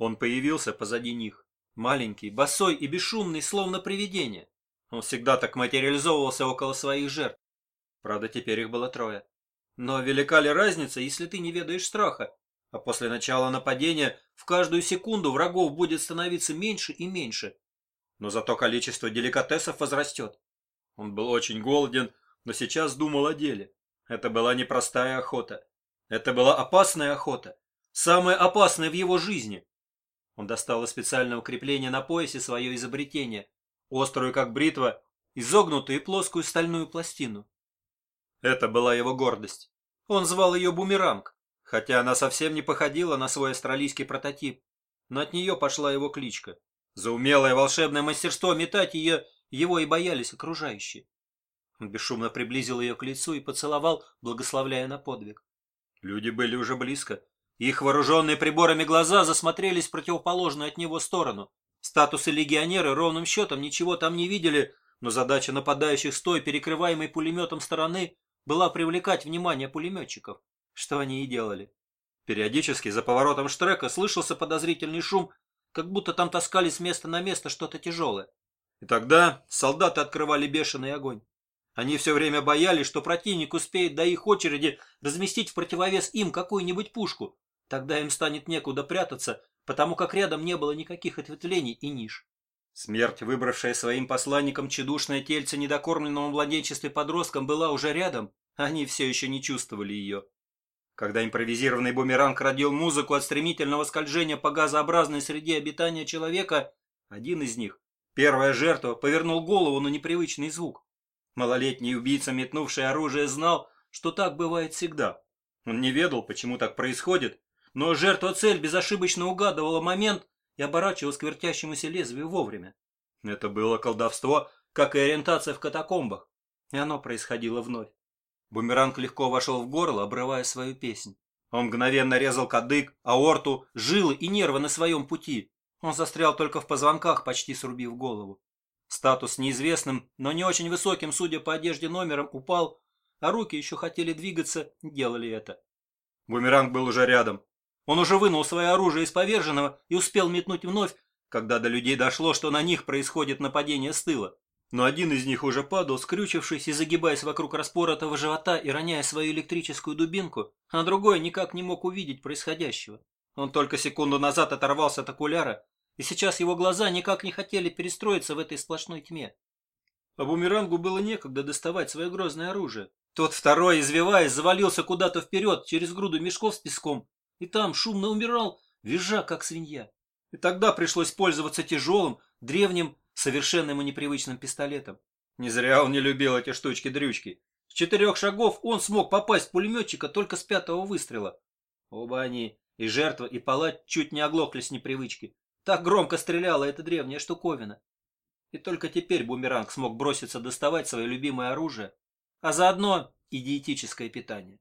Он появился позади них. Маленький, босой и бесшумный, словно привидение. Он всегда так материализовывался около своих жертв. Правда, теперь их было трое. Но велика ли разница, если ты не ведаешь страха? А после начала нападения в каждую секунду врагов будет становиться меньше и меньше. Но зато количество деликатесов возрастет. Он был очень голоден, но сейчас думал о деле. Это была непростая охота. Это была опасная охота. Самая опасная в его жизни. Он достал из специального крепления на поясе свое изобретение. Острую, как бритва, изогнутую и плоскую стальную пластину. Это была его гордость. Он звал ее бумеранг, хотя она совсем не походила на свой австралийский прототип. Но от нее пошла его кличка. За умелое волшебное мастерство метать ее его и боялись окружающие. Он бесшумно приблизил ее к лицу и поцеловал, благословляя на подвиг. Люди были уже близко. Их вооруженные приборами глаза засмотрелись в противоположную от него сторону. Статусы легионеры ровным счетом ничего там не видели, но задача нападающих с той, перекрываемой пулеметом стороны, была привлекать внимание пулеметчиков, что они и делали. Периодически за поворотом штрека слышался подозрительный шум, как будто там таскали с места на место что-то тяжелое. И тогда солдаты открывали бешеный огонь. Они все время боялись, что противник успеет до их очереди разместить в противовес им какую-нибудь пушку. Тогда им станет некуда прятаться, потому как рядом не было никаких ответвлений и ниш. Смерть, выбравшая своим посланником чедушное тельце недокормленного в младенчестве подростком, была уже рядом, а они все еще не чувствовали ее. Когда импровизированный бумеранг родил музыку от стремительного скольжения по газообразной среде обитания человека, один из них, первая жертва, повернул голову на непривычный звук. Малолетний убийца, метнувший оружие, знал, что так бывает всегда. Он не ведал, почему так происходит, но жертва-цель безошибочно угадывала момент и оборачивалась к вертящемуся лезвию вовремя. Это было колдовство, как и ориентация в катакомбах, и оно происходило вновь. Бумеранг легко вошел в горло, обрывая свою песнь. Он мгновенно резал кадык, аорту, жилы и нервы на своем пути. Он застрял только в позвонках, почти срубив голову. Статус неизвестным, но не очень высоким, судя по одежде номером, упал, а руки еще хотели двигаться, делали это. Бумеранг был уже рядом. Он уже вынул свое оружие из поверженного и успел метнуть вновь, когда до людей дошло, что на них происходит нападение с тыла. Но один из них уже падал, скрючившись и загибаясь вокруг распоротого живота и роняя свою электрическую дубинку, а другой никак не мог увидеть происходящего. Он только секунду назад оторвался от окуляра и сейчас его глаза никак не хотели перестроиться в этой сплошной тьме. А бумерангу было некогда доставать свое грозное оружие. Тот второй, извиваясь, завалился куда-то вперед, через груду мешков с песком, и там шумно умирал, визжа, как свинья. И тогда пришлось пользоваться тяжелым, древним, совершенно ему непривычным пистолетом. Не зря он не любил эти штучки-дрючки. С четырех шагов он смог попасть в пулеметчика только с пятого выстрела. Оба они, и жертва, и палач, чуть не оглохли с непривычки. Так громко стреляла эта древняя штуковина. И только теперь бумеранг смог броситься доставать свое любимое оружие, а заодно и диетическое питание.